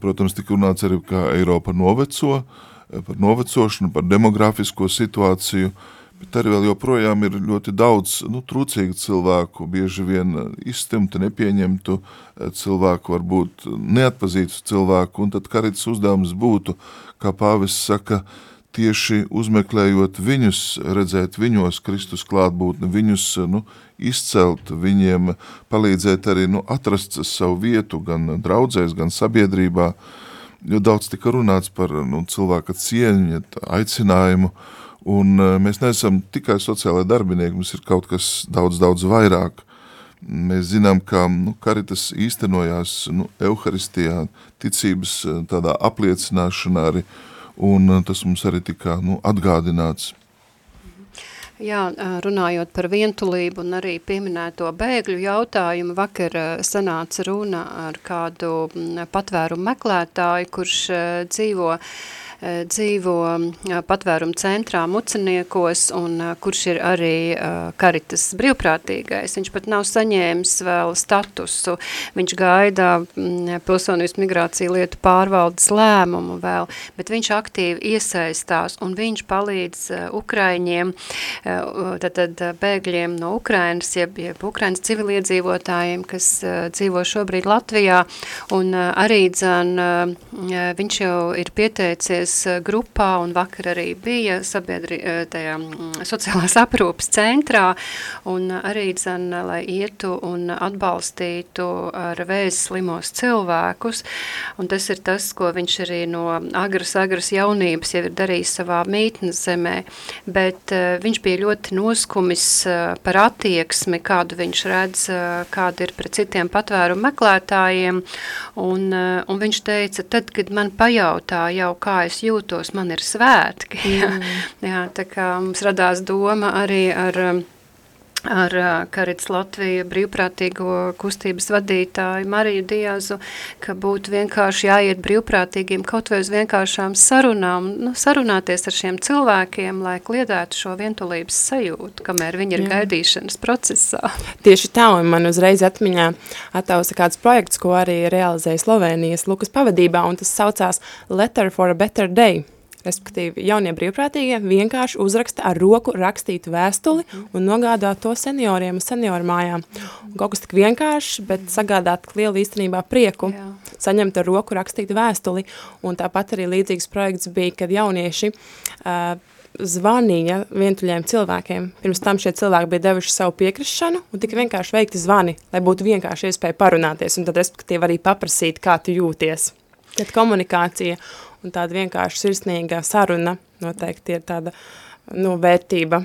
protams, tika runāts arī, kā Eiropa noveco, uh, par novecošanu, par demografisko situāciju, bet arī vēl joprojām ir ļoti daudz nu, trūcīgu cilvēku, bieži vien izstimtu, nepieņemtu eh, cilvēku, varbūt neatpazītu cilvēku, un tad karitas uzdevums būtu, kā pāvis saka, tieši uzmeklējot viņus, redzēt viņos Kristus klātbūtni, viņus nu, izcelt, viņiem palīdzēt arī nu, atrast savu vietu gan draudzēs, gan sabiedrībā, uh, jo daudz tika runāts par nu, cilvēka cieņu, aicinājumu, un e, mēs neesam tikai sociālai darbinieki, mums ir kaut kas daudz, daudz vairāk. Mēs zinām, ka nu, karitas īstenojās nu, Euharistijā, ticības e, tādā apliecināšanā arī, un e, tas mums arī tika nu, atgādināts. Jā, runājot par vientulību un arī pieminēto bēgļu jautājumu, vakar sanāca runa ar kādu patvērumu meklētāju, kurš dzīvo uh, dzīvo eh, patvērumu centrā Muceniekos un eh, kurš ir arī karitas brīvprātīgais. Viņš pat nav saņēmis vēl statusu. Viņš gaida mm, pilsonības migrācija lietu pārvaldes lēmumu vēl, bet viņš aktīvi iesaistās un viņš palīdz Ukraiņiem, tātad bēgļiem no Ukrainas, jeb, jeb Ukrainas civiliedzīvotājiem, kas dzīvo šobrīd Latvijā, un arī dzan, viņš jau ir pieteicies piedalīties eh, grupā un vakar arī bija sabiedri, eh, tajā mm, sociālās aprūpas centrā. Un arī, dzen, lai ietu un atbalstītu ar vēzi slimos cilvēkus. Un tas ir tas, ko viņš arī no agras, agras jaunības jau ir darījis savā mītnes zemē, bet uh, viņš bija ļoti noskumis par attieksmi, kādu viņš redz, kāda ir pret citiem patvērumu meklētājiem, un, un viņš teica, tad, kad man pajautā jau, kā es es jūtos, man ir svētki. Mm. jā, tā kā mums radās doma arī ar um, ar Karits Latviju brīvprātīgo kustības vadītāju Mariju Diazu, ka būtu vienkārši jāiet brīvprātīgiem kaut vai uz vienkāršām sarunām, nu, sarunāties ar šiem cilvēkiem, lai kliedētu šo vientulības sajūtu, kamēr viņi ir Jā. gaidīšanas procesā. Tieši tā, un man uzreiz atmiņā attausa kāds projekts, ko arī realizēja Slovenijas Lukas pavadībā, un tas saucās Letter for a Better Day – respektīvi jaunie brīvprātīgie vienkārši uzraksta ar roku rakstītu vēstuli un nogādāt to senioriem un senioru mājām. Un kaut kas tik vienkāršs, bet sagādāt lielu īstenībā prieku, Jā. saņemt ar roku rakstītu vēstuli, un tāpat arī līdzīgs projekts bija, kad jaunieši uh, zvanīja vientuļiem cilvēkiem. Pirms tam šie cilvēki bija devuši savu piekrišanu un tika vienkārši veikti zvani, lai būtu vienkārši iespēja parunāties un tad respektīvi arī paprasīt, kā tu jūties. Tad komunikācija un tāda vienkārši sirsnīga saruna noteikti ir tāda nu, vērtība.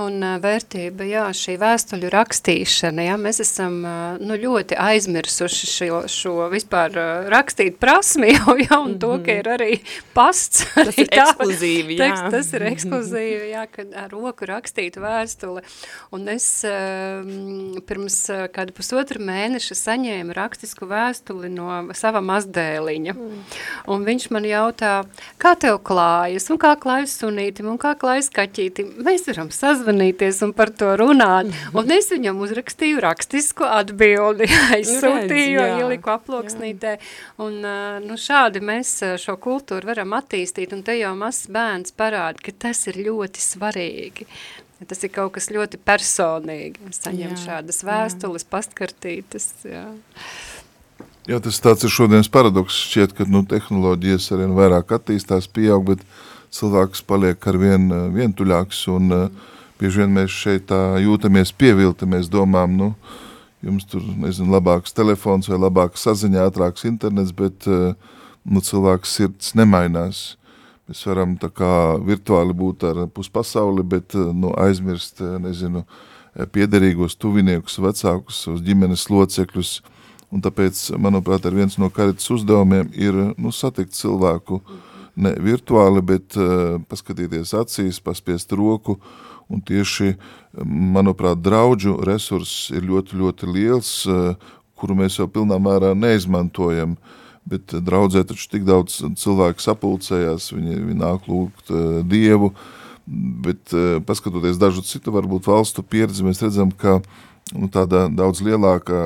Un vērtība, jā, šī vēstuļu rakstīšana, jā, mēs esam nu, ļoti aizmirsuši šo, šo vispār rakstīt prasmi jau, jā, un to, ka ir arī pasts. Tas ir tā, ekskluzīvi, jā. Tekst, tas ir ekskluzīvi, jā, kad ar roku rakstītu vēstuli. Un es pirms kādu pusotru mēneša saņēmu rakstisku vēstuli no sava mazdēliņa. Mm. Un viņš man jautā, kā tev klājas, un kā klājas sunītim, un kā klājas kaķītim. Mēs varam sazvanīties un par to runāt. Un es viņam uzrakstīju rakstisku atbildi, aizsūtīju, nu, ieliku aploksnītē. Un nu, šādi mēs šo kultūru varam attīstīt, un te jau mazs bērns parāda, ka tas ir ļoti svarīgi. Tas ir kaut kas ļoti personīgi. Saņem jā, šādas vēstules, jā. pastkartītes. Jā. Jā, tas tāds ir šodienas paradoks. Šķiet, ka nu, tehnoloģijas arvien vairāk attīstās, pieaug, bet cilvēks paliek ar vien vientuļāks. Un, uh, bieži vien mēs šeit tā jūtamies pievilti. Mēs domājam, nu, jums tur, nezinu, labāks telefons vai labāks saziņā, ātrāks internets, bet uh, nu, cilvēks sirds nemainās. Mēs varam tā kā virtuāli būt ar puspasauli, bet nu, aizmirst, nezinu, piederīgos tuviniekus, vecākus, ģimenes locekļus, uh, Un tāpēc, manuprāt, ar viens no karitas uzdevumiem ir nu, satikt cilvēku ne virtuāli, bet uh, paskatīties acīs, paspiest roku. Un tieši, manuprāt, draudžu resurss ir ļoti, ļoti liels, uh, kuru mēs jau pilnā mērā neizmantojam. Bet draudzē taču tik daudz cilvēku sapulcējās, viņi, viņi nāk lūgt uh, Dievu, bet uh, paskatoties dažu citu, varbūt valstu pieredzi, mēs redzam, ka uh, nu, tāda daudz lielāka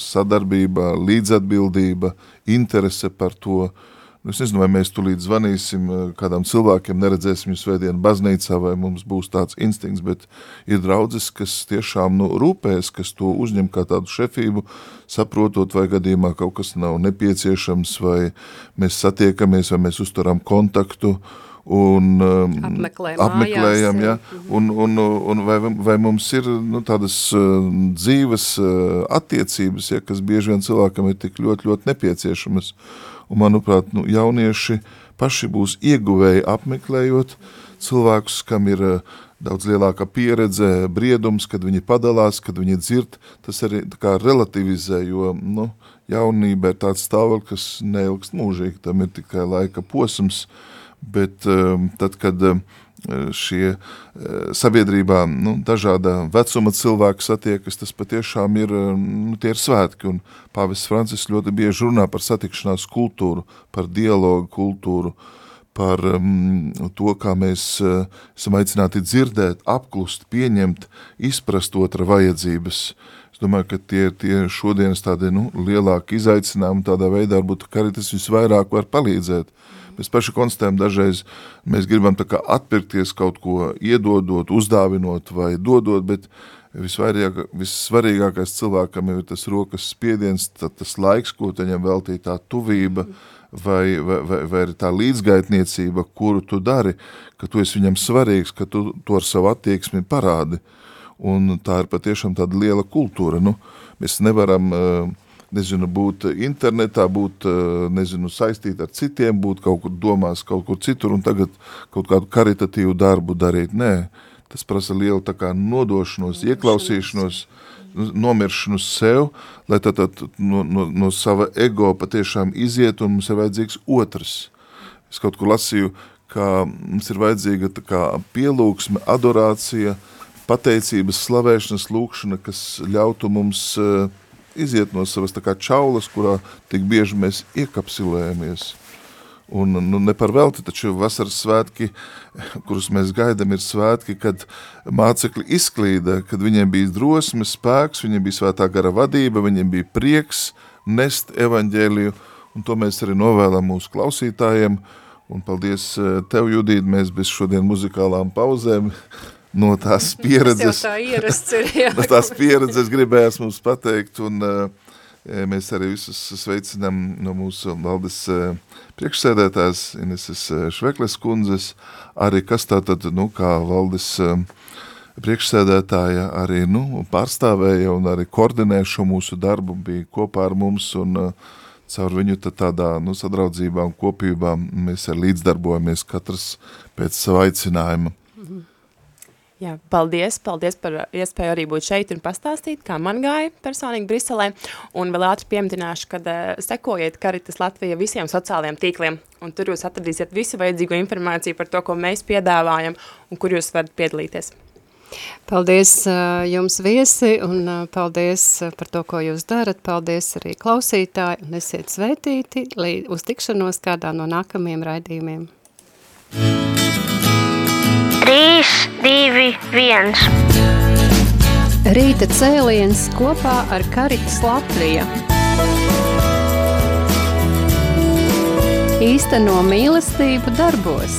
sadarbība, līdzatbildība, interese par to. Nu, es nezinu, vai mēs tulīt zvanīsim eh, kādam cilvēkiem, neredzēsim viņu svētdienu baznīcā, vai mums būs tāds instinkts, bet ir draudzes, kas tiešām nu, rūpēs, kas to uzņem kā tādu šefību, saprotot, vai gadījumā kaut kas nav nepieciešams, vai mēs satiekamies, vai mēs uzturam kontaktu, un um, apmeklējam, apmeklējam mājās, ja, un, un, un vai, vai mums ir nu, tādas uh, dzīves uh, attiecības, ja, kas bieži vien cilvēkam ir tik ļoti, ļoti nepieciešamas. Un, manuprāt, nu, jaunieši paši būs ieguvēji apmeklējot cilvēkus, kam ir uh, daudz lielāka pieredze, briedums, kad viņi padalās, kad viņi dzird, tas arī kā relativizē, jo nu, jaunība ir tāds stāvoklis, kas neilgst mūžīgi, tam ir tikai laika posms, bet ehm, tad, kad ehm, šie eh, sabiedrībā nu, dažāda vecuma cilvēki satiekas, tas patiešām ir, ehm, nu, tie ir svētki, un pāvis Francis ļoti bieži runā par satikšanās kultūru, par dialogu kultūru, par um, to, kā mēs uh, esam aicināti dzirdēt, apklust, pieņemt, izprast otra vajadzības. Es domāju, ka tie, tie šodienas tādi nu, lielāki izaicinājumi tādā veidā varbūt karitas visvairāk var palīdzēt. Uh, Mēs paši konstatējam, dažreiz mēs gribam atpirkties kaut ko iedodot, uzdāvinot vai dodot, bet visvairāk, vissvarīgākais cilvēkam ir tas rokas spiediens, tas laiks, ko viņam veltīja tā tuvība vai, vai, vai, vai tā līdzgaitniecība, kuru tu dari, ka tu esi viņam svarīgs, ka tu to ar savu attieksmi parādi. Un tā ir patiešām tāda liela kultūra. Nu, mēs nevaram uh, nezinu, būt internetā, būt, eh, nezinu, saistīt ar citiem, būt kaut kur domās, kaut kur citur un tagad kaut kādu karitatīvu darbu darīt. Nē, tas prasa lielu tā kā nodošanos, ieklausīšanos, nomiršanu sev, lai tad, tad no, no, no sava ego patiešām iziet un mums ir vajadzīgs otrs. Es kaut kur lasīju, ka mums ir vajadzīga tā kā pielūgsme, adorācija, pateicības, slavēšanas lūkšana, kas ļautu mums uh, iziet no savas tā kā čaulas, kurā tik bieži mēs iekapsilējamies. Un nu, ne par velti, taču vasaras svētki, kurus mēs gaidām, ir svētki, kad mācekļi izklīda, kad viņiem bija drosme, spēks, viņiem bija svētā gara vadība, viņiem bija prieks nest evaņģēliju, un to mēs arī novēlam mūsu klausītājiem. Un paldies eh, tev, Judīt, mēs bez šodien muzikālām pauzēm no tās pieredzes. tā ierasts ir, jā. no tās pieredzes gribējās mums pateikt, un uh, mēs arī visus sveicinām no mūsu valdes uh, priekšsēdētājs Ineses Švekles kundzes, arī kas tātad, nu, kā valdes priekšsēdētāja arī, nu, pārstāvēja un arī koordinē šo mūsu darbu, bija kopā ar mums un uh, caur viņu tādā nu, sadraudzībā un kopībā mēs arī līdzdarbojamies katrs pēc sava aicinājuma. Jā, paldies, paldies par iespēju arī būt šeit un pastāstīt, kā man gāja personīgi Briselē. Un vēl ātri pieminēšu, ka uh, sekojiet Karitas Latvija visiem sociālajiem tīkliem, un tur jūs atradīsiet visu vajadzīgo informāciju par to, ko mēs piedāvājam un kur jūs varat piedalīties. Paldies uh, jums viesi un uh, paldies par to, ko jūs darat. Paldies arī klausītāji un esiet svētīti līdz uz tikšanos kādā no nākamajiem raidījumiem. 3, 2, 1. Rīta cēliens kopā ar Karitas Latviju. Īsteno mīlestību darbos.